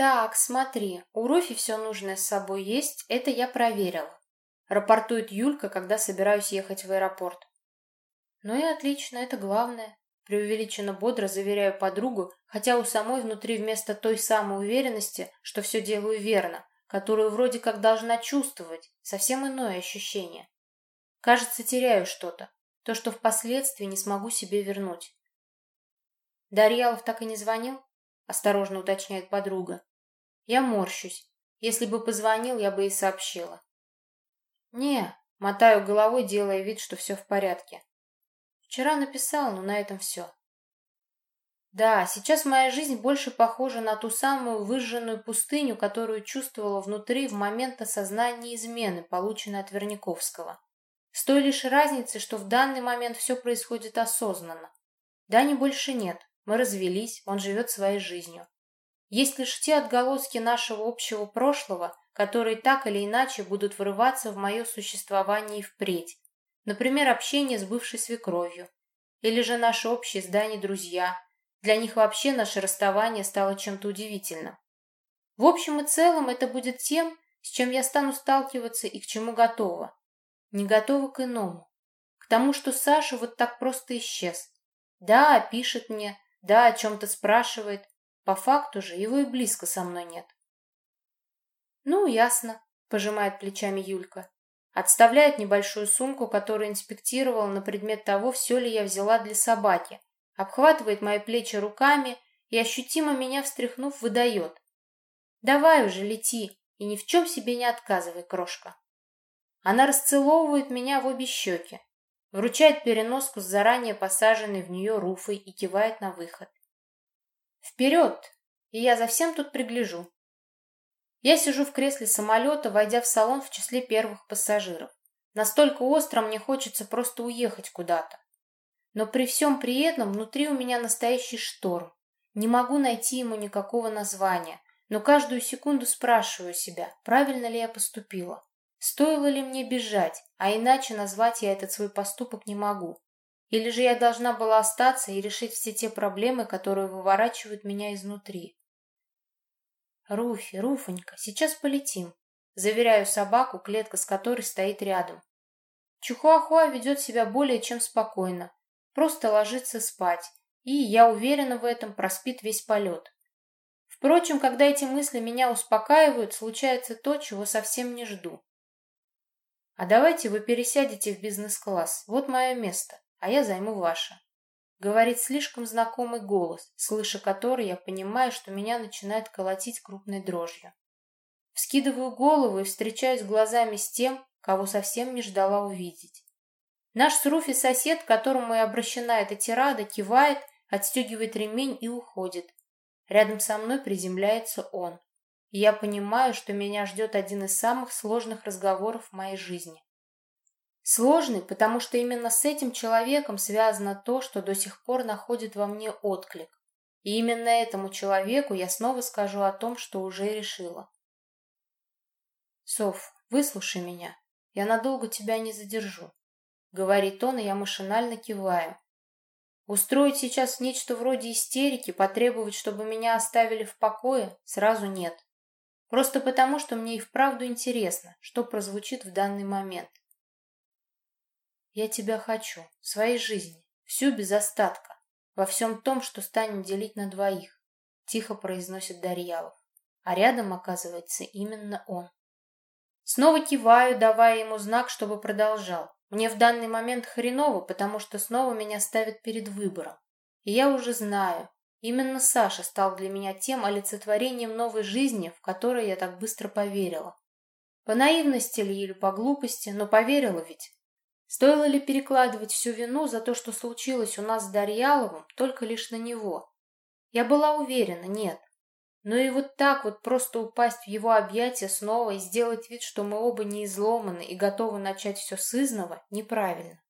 Так, смотри, у Руфи все нужное с собой есть, это я проверила. Рапортует Юлька, когда собираюсь ехать в аэропорт. Ну и отлично, это главное. Преувеличенно бодро заверяю подругу, хотя у самой внутри вместо той самой уверенности, что все делаю верно, которую вроде как должна чувствовать, совсем иное ощущение. Кажется, теряю что-то, то, что впоследствии не смогу себе вернуть. Дарьялов так и не звонил? Осторожно уточняет подруга. Я морщусь. Если бы позвонил, я бы и сообщила. Не, мотаю головой, делая вид, что все в порядке. Вчера написал, но на этом все. Да, сейчас моя жизнь больше похожа на ту самую выжженную пустыню, которую чувствовала внутри в момент осознания измены, полученной от Верняковского. С той лишь разницей, что в данный момент все происходит осознанно. Дани больше нет, мы развелись, он живет своей жизнью. Есть лишь те отголоски нашего общего прошлого, которые так или иначе будут вырываться в мое существование и впредь. Например, общение с бывшей свекровью. Или же наши общие с Даней друзья. Для них вообще наше расставание стало чем-то удивительным. В общем и целом это будет тем, с чем я стану сталкиваться и к чему готова. Не готова к иному. К тому, что Саша вот так просто исчез. Да, пишет мне, да, о чем-то спрашивает. По факту же его и близко со мной нет. Ну, ясно, пожимает плечами Юлька. Отставляет небольшую сумку, которую инспектировала на предмет того, все ли я взяла для собаки. Обхватывает мои плечи руками и, ощутимо меня встряхнув, выдает. «Давай уже, лети, и ни в чем себе не отказывай, крошка». Она расцеловывает меня в обе щеки, вручает переноску с заранее посаженной в нее руфой и кивает на выход. «Вперед! И я за всем тут пригляжу». Я сижу в кресле самолета, войдя в салон в числе первых пассажиров. Настолько остро мне хочется просто уехать куда-то. Но при всем при этом внутри у меня настоящий шторм. Не могу найти ему никакого названия, но каждую секунду спрашиваю себя, правильно ли я поступила. Стоило ли мне бежать, а иначе назвать я этот свой поступок не могу. Или же я должна была остаться и решить все те проблемы, которые выворачивают меня изнутри. «Руфи, Руфонька, сейчас полетим», — заверяю собаку, клетка с которой стоит рядом. Чухуахуа ведет себя более чем спокойно, просто ложится спать, и, я уверена в этом, проспит весь полет. Впрочем, когда эти мысли меня успокаивают, случается то, чего совсем не жду. «А давайте вы пересядете в бизнес-класс, вот мое место, а я займу ваше». Говорит слишком знакомый голос, слыша который, я понимаю, что меня начинает колотить крупной дрожью. Вскидываю голову и встречаюсь глазами с тем, кого совсем не ждала увидеть. Наш с Руфи сосед, к которому и обращена эта тирада, кивает, отстегивает ремень и уходит. Рядом со мной приземляется он. И я понимаю, что меня ждет один из самых сложных разговоров в моей жизни. Сложный, потому что именно с этим человеком связано то, что до сих пор находит во мне отклик. И именно этому человеку я снова скажу о том, что уже решила. «Соф, выслушай меня. Я надолго тебя не задержу», — говорит он, и я машинально киваю. Устроить сейчас нечто вроде истерики, потребовать, чтобы меня оставили в покое, сразу нет. Просто потому, что мне и вправду интересно, что прозвучит в данный момент. Я тебя хочу, своей жизни, всю без остатка, во всем том, что станем делить на двоих, тихо произносит Дарьялов. А рядом оказывается именно он. Снова киваю, давая ему знак, чтобы продолжал. Мне в данный момент хреново, потому что снова меня ставят перед выбором. И я уже знаю, именно Саша стал для меня тем олицетворением новой жизни, в которой я так быстро поверила. По наивности ли или по глупости, но поверила ведь. Стоило ли перекладывать всю вину за то, что случилось у нас с Дарьяловым, только лишь на него? Я была уверена, нет. Но и вот так вот просто упасть в его объятия снова и сделать вид, что мы оба не изломаны и готовы начать все с изного, неправильно.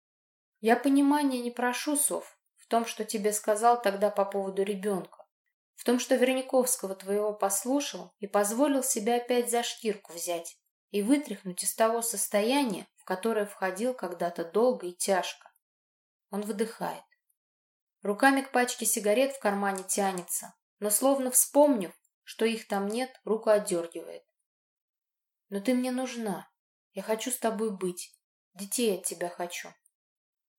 Я понимания не прошу, Сов, в том, что тебе сказал тогда по поводу ребенка. В том, что Верняковского твоего послушал и позволил себя опять за шкирку взять и вытряхнуть из того состояния, которое входил когда-то долго и тяжко. Он выдыхает. Руками к пачке сигарет в кармане тянется, но словно вспомнив, что их там нет, руку отдергивает. Но ты мне нужна. Я хочу с тобой быть. Детей от тебя хочу.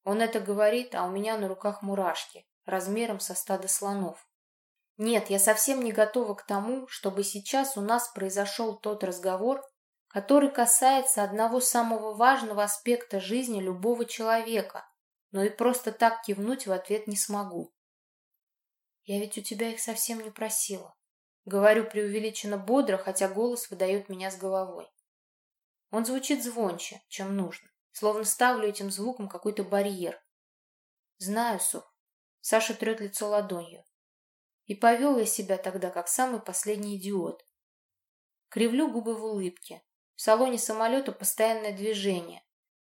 Он это говорит, а у меня на руках мурашки, размером со стада слонов. Нет, я совсем не готова к тому, чтобы сейчас у нас произошел тот разговор, который касается одного самого важного аспекта жизни любого человека, но и просто так кивнуть в ответ не смогу. Я ведь у тебя их совсем не просила. Говорю преувеличенно бодро, хотя голос выдает меня с головой. Он звучит звонче, чем нужно, словно ставлю этим звуком какой-то барьер. Знаю, Сух. Саша трет лицо ладонью. И повел я себя тогда, как самый последний идиот. Кривлю губы в улыбке. В салоне самолета постоянное движение.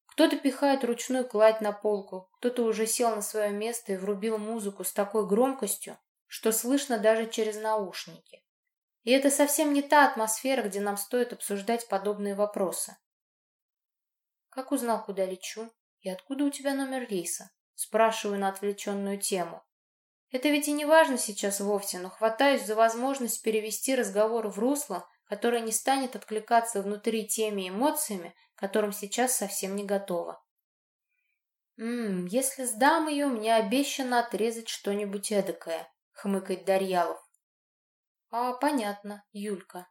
Кто-то пихает ручную кладь на полку, кто-то уже сел на свое место и врубил музыку с такой громкостью, что слышно даже через наушники. И это совсем не та атмосфера, где нам стоит обсуждать подобные вопросы. Как узнал, куда лечу? И откуда у тебя номер рейса? Спрашиваю на отвлеченную тему. Это ведь и не важно сейчас вовсе, но хватаюсь за возможность перевести разговор в русло, которое не станет откликаться внутри теми эмоциями, которым сейчас совсем не готова. «Ммм, если сдам ее, мне обещано отрезать что-нибудь эдакое», — хмыкает Дарьялов. «А, понятно, Юлька».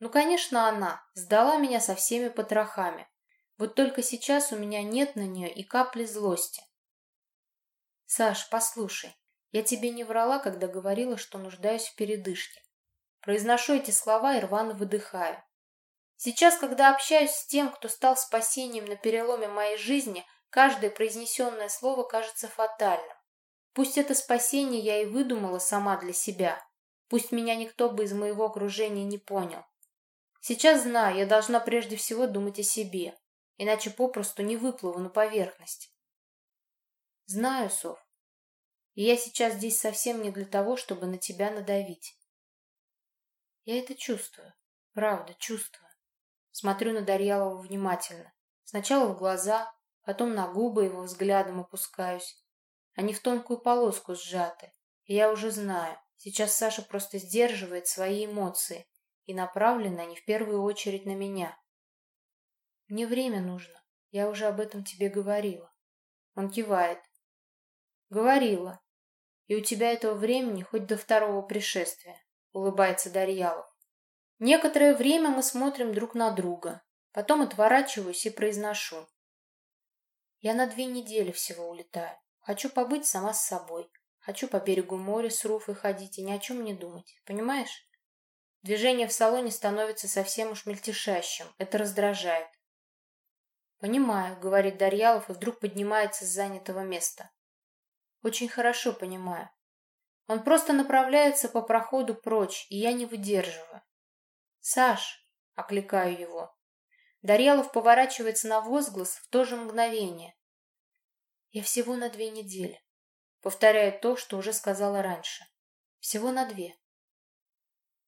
«Ну, конечно, она сдала меня со всеми потрохами. Вот только сейчас у меня нет на нее и капли злости. Саш, послушай, я тебе не врала, когда говорила, что нуждаюсь в передышке. Произношу эти слова и рвано выдыхаю. Сейчас, когда общаюсь с тем, кто стал спасением на переломе моей жизни, каждое произнесенное слово кажется фатальным. Пусть это спасение я и выдумала сама для себя. Пусть меня никто бы из моего окружения не понял. Сейчас знаю, я должна прежде всего думать о себе, иначе попросту не выплыву на поверхность. Знаю, Сов, и я сейчас здесь совсем не для того, чтобы на тебя надавить. Я это чувствую. Правда, чувствую. Смотрю на Дарьялова внимательно. Сначала в глаза, потом на губы его взглядом опускаюсь. Они в тонкую полоску сжаты. И я уже знаю, сейчас Саша просто сдерживает свои эмоции, и направлены они в первую очередь на меня. Мне время нужно. Я уже об этом тебе говорила. Он кивает. Говорила. И у тебя этого времени хоть до второго пришествия, улыбается Дарьялов. Некоторое время мы смотрим друг на друга. Потом отворачиваюсь и произношу. Я на две недели всего улетаю. Хочу побыть сама с собой. Хочу по берегу моря с Руфой ходить и ни о чем не думать. Понимаешь? Движение в салоне становится совсем уж мельтешащим. Это раздражает. «Понимаю», — говорит Дарьялов и вдруг поднимается с занятого места. Очень хорошо понимаю. Он просто направляется по проходу прочь, и я не выдерживаю. «Саш!» — окликаю его. Дарьялов поворачивается на возглас в то же мгновение. «Я всего на две недели», — повторяю то, что уже сказала раньше. «Всего на две».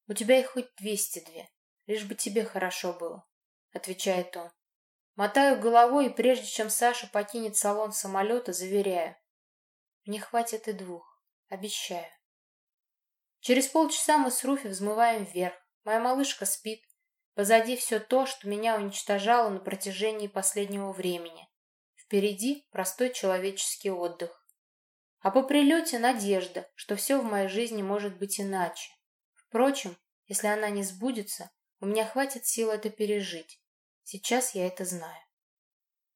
«У тебя их хоть двести две, лишь бы тебе хорошо было», — отвечает он. Мотаю головой, и прежде чем Саша покинет салон самолета, заверяю. Мне хватит и двух. Обещаю. Через полчаса мы с Руфи взмываем вверх. Моя малышка спит. Позади все то, что меня уничтожало на протяжении последнего времени. Впереди простой человеческий отдых. А по прилете надежда, что все в моей жизни может быть иначе. Впрочем, если она не сбудется, у меня хватит сил это пережить. Сейчас я это знаю.